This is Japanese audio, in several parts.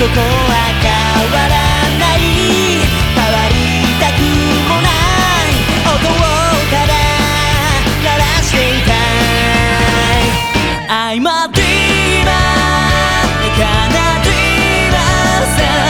そこは変わらない。変わりたくもない。音をただ鳴らしてい。たい I'm a dreamer 叶っています。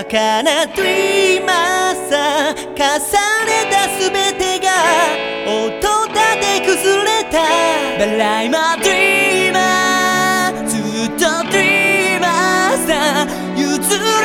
バカなドリーマーさ重ねた全てが音立て崩れた。バラ dreamer ずっとドリーマーさ譲る